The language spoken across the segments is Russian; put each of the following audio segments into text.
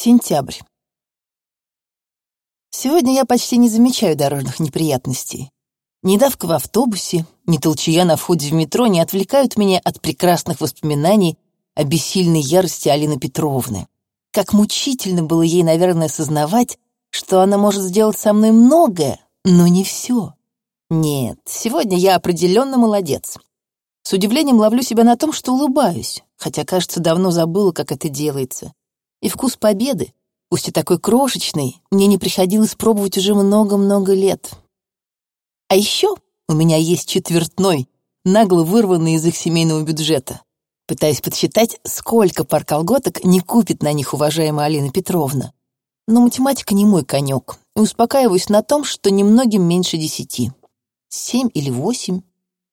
Сентябрь. Сегодня я почти не замечаю дорожных неприятностей. Ни давка в автобусе, ни толчая на входе в метро не отвлекают меня от прекрасных воспоминаний о бессильной ярости Алины Петровны. Как мучительно было ей, наверное, осознавать, что она может сделать со мной многое, но не все. Нет, сегодня я определенно молодец. С удивлением ловлю себя на том, что улыбаюсь, хотя, кажется, давно забыла, как это делается. И вкус победы, пусть и такой крошечный, мне не приходилось пробовать уже много-много лет. А еще у меня есть четвертной, нагло вырванный из их семейного бюджета. Пытаюсь подсчитать, сколько пар колготок не купит на них уважаемая Алина Петровна. Но математика не мой конек, и успокаиваюсь на том, что немногим меньше десяти. Семь или восемь.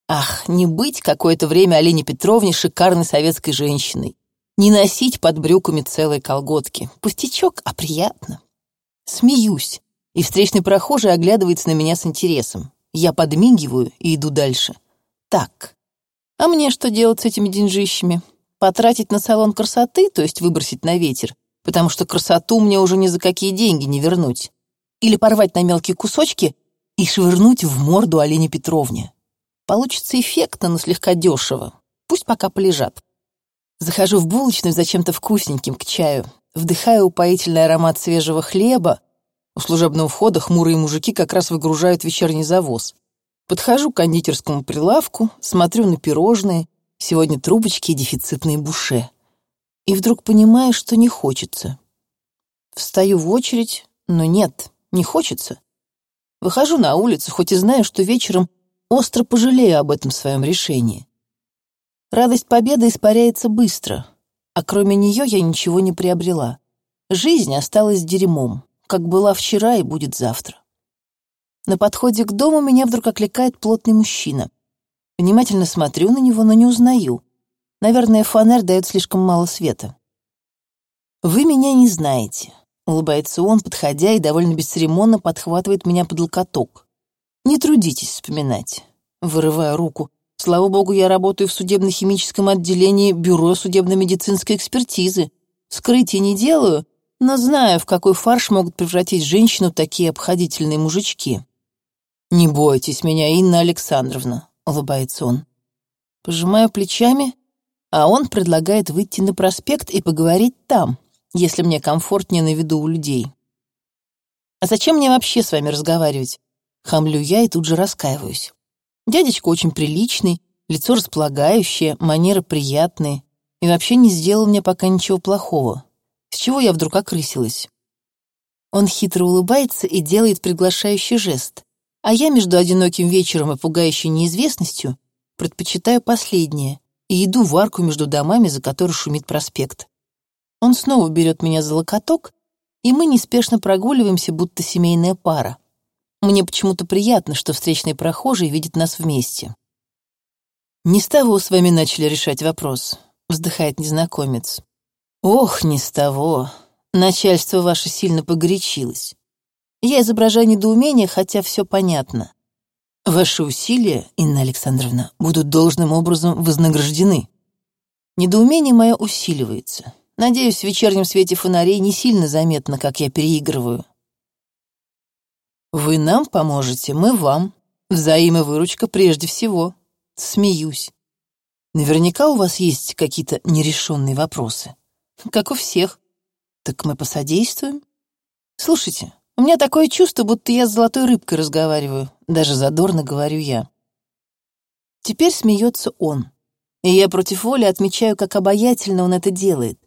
Ах, не быть какое-то время Алине Петровне шикарной советской женщиной. Не носить под брюками целые колготки. Пустячок, а приятно. Смеюсь, и встречный прохожий оглядывается на меня с интересом. Я подмигиваю и иду дальше. Так, а мне что делать с этими деньжищами? Потратить на салон красоты, то есть выбросить на ветер, потому что красоту мне уже ни за какие деньги не вернуть. Или порвать на мелкие кусочки и швырнуть в морду Олене Петровне. Получится эффектно, но слегка дешево. Пусть пока полежат. Захожу в булочную за чем-то вкусненьким к чаю, вдыхаю упоительный аромат свежего хлеба. У служебного входа хмурые мужики как раз выгружают вечерний завоз. Подхожу к кондитерскому прилавку, смотрю на пирожные, сегодня трубочки и дефицитные буше. И вдруг понимаю, что не хочется. Встаю в очередь, но нет, не хочется. Выхожу на улицу, хоть и знаю, что вечером остро пожалею об этом своем решении. Радость победы испаряется быстро, а кроме нее я ничего не приобрела. Жизнь осталась дерьмом, как была вчера и будет завтра. На подходе к дому меня вдруг окликает плотный мужчина. Внимательно смотрю на него, но не узнаю. Наверное, фонарь дает слишком мало света. «Вы меня не знаете», — улыбается он, подходя и довольно бесцеремонно подхватывает меня под локоток. «Не трудитесь вспоминать». Вырываю руку. Слава богу, я работаю в судебно-химическом отделении Бюро судебно-медицинской экспертизы. Вскрытий не делаю, но знаю, в какой фарш могут превратить женщину такие обходительные мужички. «Не бойтесь меня, Инна Александровна», — улыбается он. Пожимаю плечами, а он предлагает выйти на проспект и поговорить там, если мне комфортнее на виду у людей. «А зачем мне вообще с вами разговаривать?» Хамлю я и тут же раскаиваюсь. Дядечка очень приличный, лицо располагающее, манеры приятные. И вообще не сделал мне пока ничего плохого. С чего я вдруг окрысилась? Он хитро улыбается и делает приглашающий жест. А я между одиноким вечером и пугающей неизвестностью предпочитаю последнее и иду в арку между домами, за которой шумит проспект. Он снова берет меня за локоток, и мы неспешно прогуливаемся, будто семейная пара. Мне почему-то приятно, что встречный прохожий видит нас вместе. «Не с того с вами начали решать вопрос», — вздыхает незнакомец. «Ох, не с того. Начальство ваше сильно погорячилось. Я изображаю недоумение, хотя все понятно. Ваши усилия, Инна Александровна, будут должным образом вознаграждены. Недоумение мое усиливается. Надеюсь, в вечернем свете фонарей не сильно заметно, как я переигрываю. Вы нам поможете, мы вам. Взаимовыручка прежде всего. Смеюсь. Наверняка у вас есть какие-то нерешенные вопросы. Как у всех. Так мы посодействуем. Слушайте, у меня такое чувство, будто я с золотой рыбкой разговариваю. Даже задорно говорю я. Теперь смеется он. И я против воли отмечаю, как обаятельно он это делает.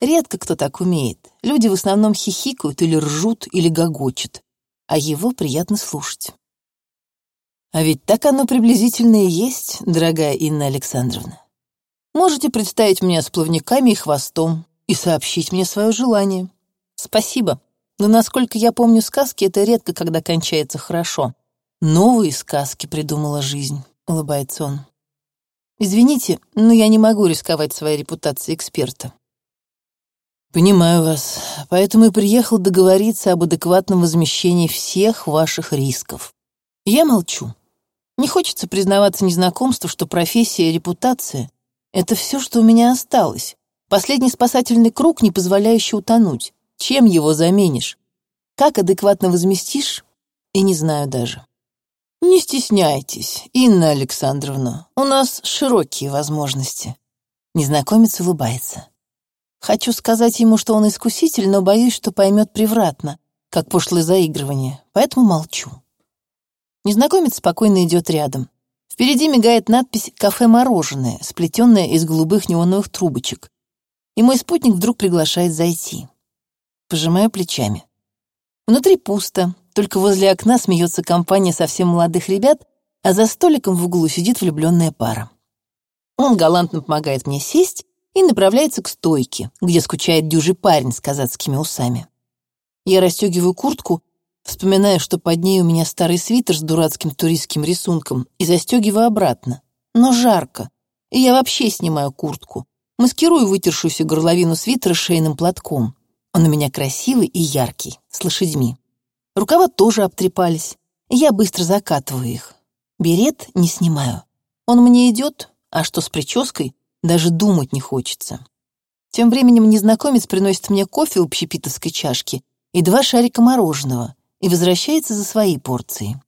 Редко кто так умеет. Люди в основном хихикают или ржут, или гогочут а его приятно слушать. А ведь так оно приблизительно и есть, дорогая Инна Александровна. Можете представить меня с плавниками и хвостом и сообщить мне свое желание. Спасибо. Но, насколько я помню сказки, это редко когда кончается хорошо. Новые сказки придумала жизнь, улыбается он. Извините, но я не могу рисковать своей репутацией эксперта. «Понимаю вас. Поэтому и приехал договориться об адекватном возмещении всех ваших рисков. Я молчу. Не хочется признаваться незнакомству, что профессия и репутация — это все, что у меня осталось. Последний спасательный круг, не позволяющий утонуть. Чем его заменишь? Как адекватно возместишь? И не знаю даже. Не стесняйтесь, Инна Александровна, у нас широкие возможности. Незнакомец улыбается. Хочу сказать ему, что он искуситель, но боюсь, что поймет превратно, как пошлое заигрывание, поэтому молчу. Незнакомец спокойно идет рядом. Впереди мигает надпись «Кафе-мороженое», сплетенная из голубых неоновых трубочек. И мой спутник вдруг приглашает зайти. Пожимаю плечами. Внутри пусто, только возле окна смеется компания совсем молодых ребят, а за столиком в углу сидит влюбленная пара. Он галантно помогает мне сесть и направляется к стойке, где скучает дюжий парень с казацкими усами. Я расстегиваю куртку, вспоминая, что под ней у меня старый свитер с дурацким туристским рисунком, и застегиваю обратно. Но жарко, и я вообще снимаю куртку, маскирую вытершуюся горловину свитера шейным платком. Он у меня красивый и яркий, с лошадьми. Рукава тоже обтрепались, и я быстро закатываю их. Берет не снимаю. Он мне идет, а что с прической, даже думать не хочется. Тем временем незнакомец приносит мне кофе в общепитовской чашке и два шарика мороженого и возвращается за свои порции.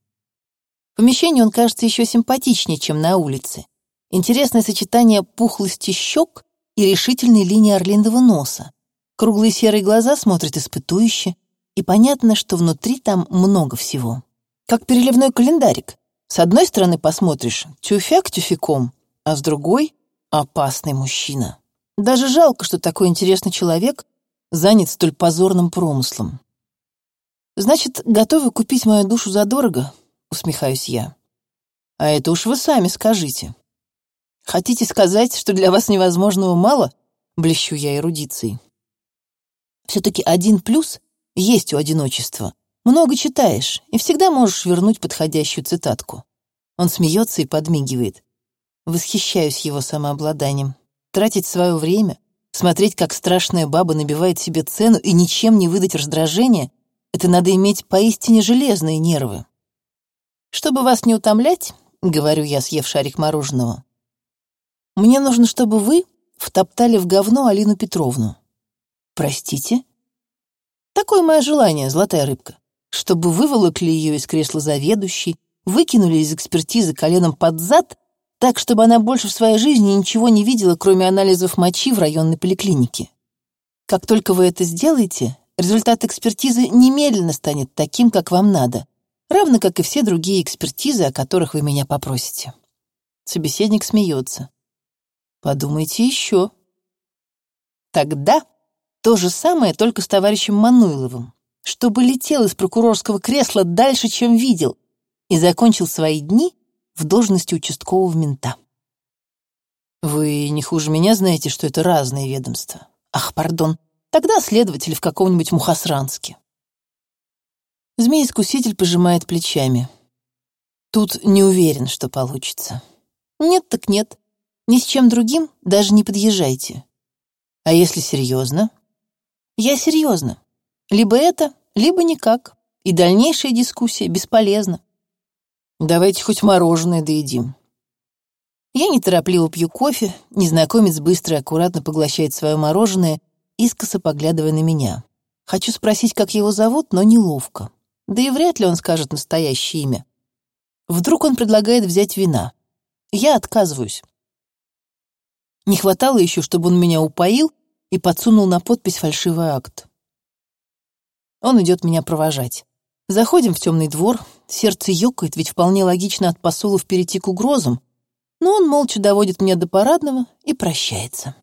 В помещении он кажется еще симпатичнее, чем на улице. Интересное сочетание пухлости щек и решительной линии орлиного носа. Круглые серые глаза смотрят испытующе, и понятно, что внутри там много всего. Как переливной календарик. С одной стороны посмотришь — тюфяк тюфяком, а с другой — опасный мужчина. Даже жалко, что такой интересный человек занят столь позорным промыслом. «Значит, готовы купить мою душу задорого?» — усмехаюсь я. «А это уж вы сами скажите». «Хотите сказать, что для вас невозможного мало?» — блещу я эрудицией. Все-таки один плюс есть у одиночества. Много читаешь, и всегда можешь вернуть подходящую цитатку. Он смеется и подмигивает. Восхищаюсь его самообладанием. Тратить свое время, смотреть, как страшная баба набивает себе цену и ничем не выдать раздражение, это надо иметь поистине железные нервы. Чтобы вас не утомлять, — говорю я, съев шарик мороженого, — мне нужно, чтобы вы втоптали в говно Алину Петровну. «Простите?» «Такое мое желание, золотая рыбка, чтобы выволокли ее из кресла заведующей, выкинули из экспертизы коленом под зад, так, чтобы она больше в своей жизни ничего не видела, кроме анализов мочи в районной поликлинике. Как только вы это сделаете, результат экспертизы немедленно станет таким, как вам надо, равно как и все другие экспертизы, о которых вы меня попросите». Собеседник смеется. «Подумайте еще». «Тогда то же самое, только с товарищем Мануиловым, чтобы летел из прокурорского кресла дальше, чем видел, и закончил свои дни в должности участкового мента. Вы не хуже меня знаете, что это разные ведомства. Ах, пардон, тогда следователь в каком-нибудь Мухасранске. Змей-искуситель пожимает плечами. Тут не уверен, что получится. Нет так нет. Ни с чем другим даже не подъезжайте. А если серьезно, я серьезно. Либо это, либо никак. И дальнейшая дискуссия бесполезна. Давайте хоть мороженое доедим. Я неторопливо пью кофе, незнакомец быстро и аккуратно поглощает свое мороженое, искоса поглядывая на меня. Хочу спросить, как его зовут, но неловко. Да и вряд ли он скажет настоящее имя. Вдруг он предлагает взять вина. Я отказываюсь. Не хватало еще, чтобы он меня упоил и подсунул на подпись фальшивый акт. Он идет меня провожать. Заходим в темный двор, сердце ёкает, ведь вполне логично от посулов перейти к угрозам, но он молча доводит меня до парадного и прощается.